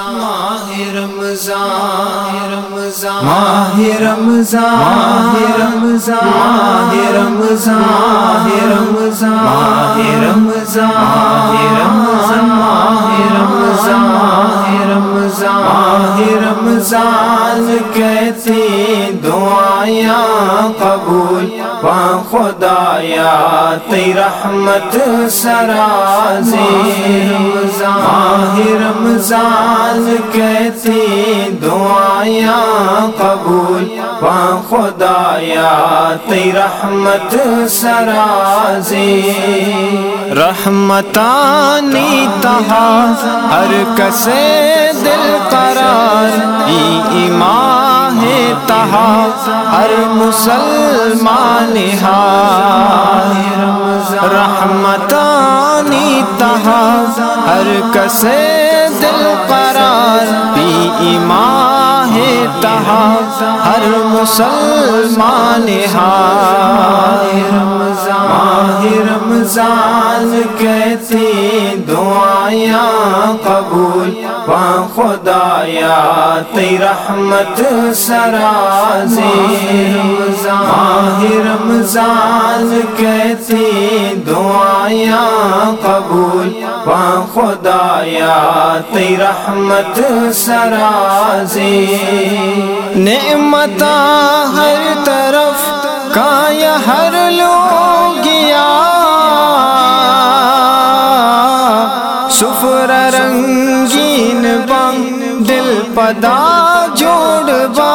ماہ رمضان ماہ رمضان ماہ رمضان ماہ رمضان ماہ رمضان ماہ رمضان ماہ رمضان ماہ رمضان کہتی دعائیاں قبول وہاں خدایا تی رحمت سرازی ماہ رمضان کہتی، دعائیاں قبول، وہاں خدایا تی رحمت سرازی۔ رحمتانی تہا، ہر کسے دل قرار، ای ایمان تہا، ہر مسلمان ہاں۔ رحمتانی تہا ہر کسے دل قرار بی ایمان تہا ہر مسلمان ہاں ماہ رمضان کہتی دعائیاں قبول وہاں خدایا تی رحمت سرازی ماہ رمضان کہتی دعائیاں قبول وہاں خدایا تی رحمت سرازی۔ نعمتہ ہر طرف کا یہ ہر لوگ سفر رنگین بم، دل پدا جوڑ با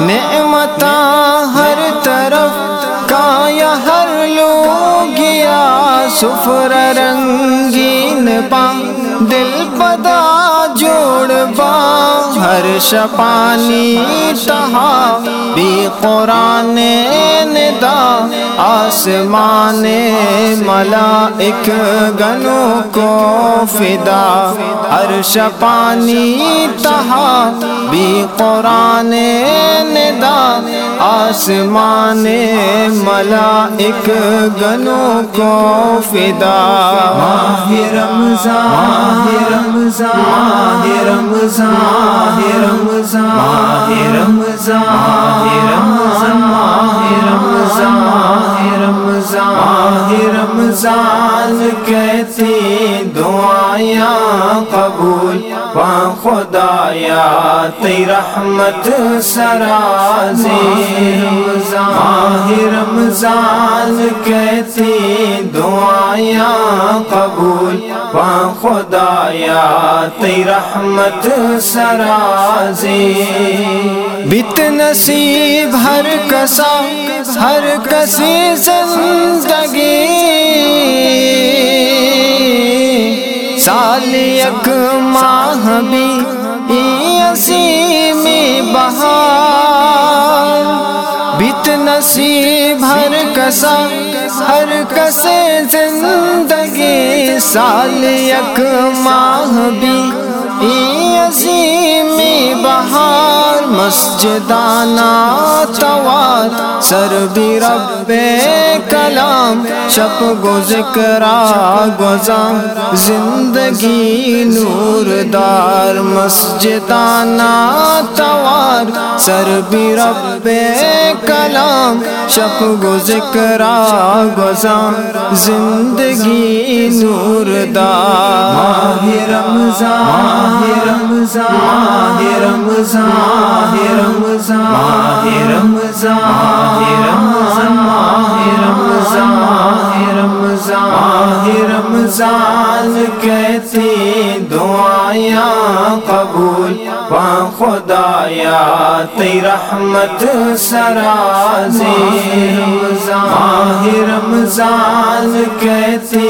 نعمتہ ہر سفر رنگین پا دل پدا جوڑ با ہر شپانی تہا بی قرآن ندا آسمان ملائک گنو کو فدا ہر شپانی تہا، بھی قرآن ندا۔ آسمان ملائک گنو کو فدا۔ ماہ رمضان ماہ رمضان ماہ رمضان ماہ رمضان ماہ رمضان ماہ رمضان ماہ رمضان۔ رمضان کہتی دعائیاں قبول وہاں خدایا تی رحمت سرازی۔ ماہ رمضان کہتی دعائیاں قبول وہاں خدایا تی رحمت سرازی۔ بت نصیب ہر کسا ہر کسی زندگی نصیب میں بہار، بت نصیب ہر کسا ہر کسے زندگی، سال یک ماہ بھی عظیم بہار۔ مسجدانہ توار سر بھی رب کلام شپ گو ذکرا گزام زندگی نور دار مسجدانہ توار سر بھی رب کلام شپ گو ذکرا گزام زندگی نور دار۔ رمضان رمضان رمضان۔ ماہ رمضان ماہ رمضان ماہ رمضان ماہ رمضان ماہ رمضان کہتی دعائیاں قبول پا خدایا تی رحمت سرازی ماہ رمضان کہتی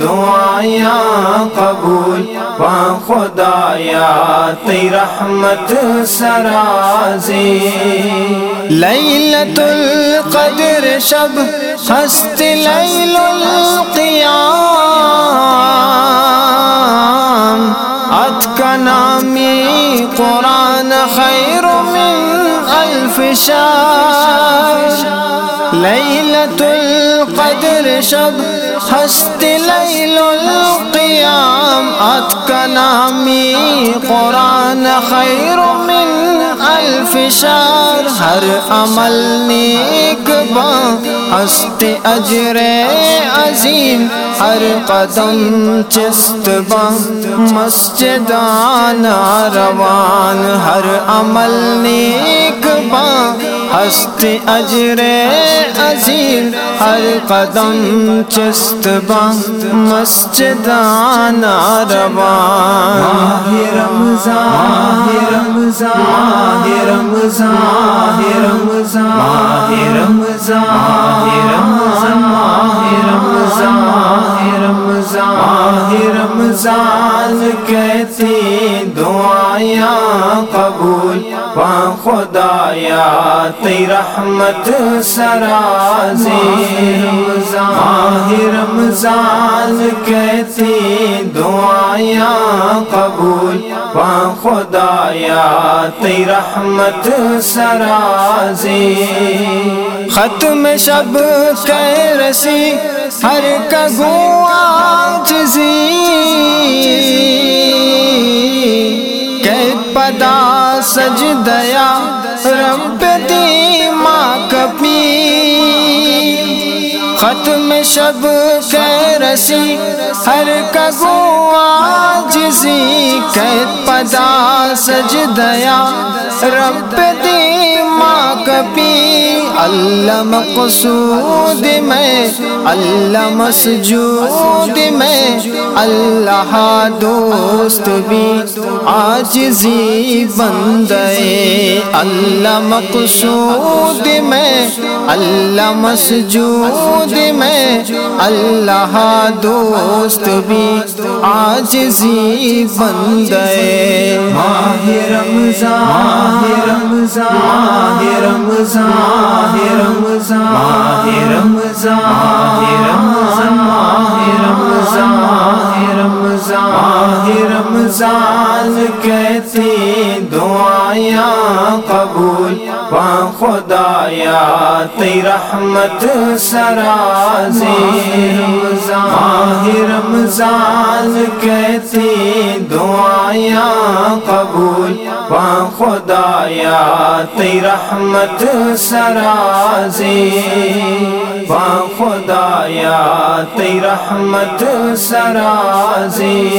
دعائیاں قبول پا خدایا تی رحمت سرازی لیلت القدر شب ہست لیل القیام ات کا نامی قرآن خیر من الف شاہ۔ لیلت القدر شب ہست لیل القیام ات کا نامی قرآن خیر من الف شار ہر عمل نیک با ہست اجر عظیم، ہر قدم چست با مسجدان روان، ہر عمل نیک با ہست اجر عظیم، ہر قدم چست با مسجدان روان۔ ماہ رمضان۔ رمضان رمضان رمضان رمضان. رمضان. رمضان رمضان کہتی دعائیاں قبول. پا خدایا تی رحمت سرازی. ماہ رمضان. کہتی دعائیاں قبول. پا خدایا تی رحمت سرازی. ختم شب رسی ہر کگو آجزی کہ پدا سج دیا، رب دی ماں کپی۔ ختم شب کے رسی، ہر کگو آجزی کہ پدا سج دیا، رب دی ماں کپی۔ اللہ مقصود میں، اللہ مسجود میں، اللہ دوست بھی آجزی بندے۔ اللہ مقصود میں، اللہ مسجود میں، اللہ دوست بھی آجزی بندے۔ ماہ رمضان ماہ رمضان ماہ رمضان۔ رمضان ماہ رمضان ماہ رمضان کہتی دعائیاں قبول پا خدایا تی رحمت سرازی۔ ماہ رمضان کہتی دعائیاں قبول پا خدایا تی رحمت سرازی۔ پا خدایا تی رحمت سرازی۔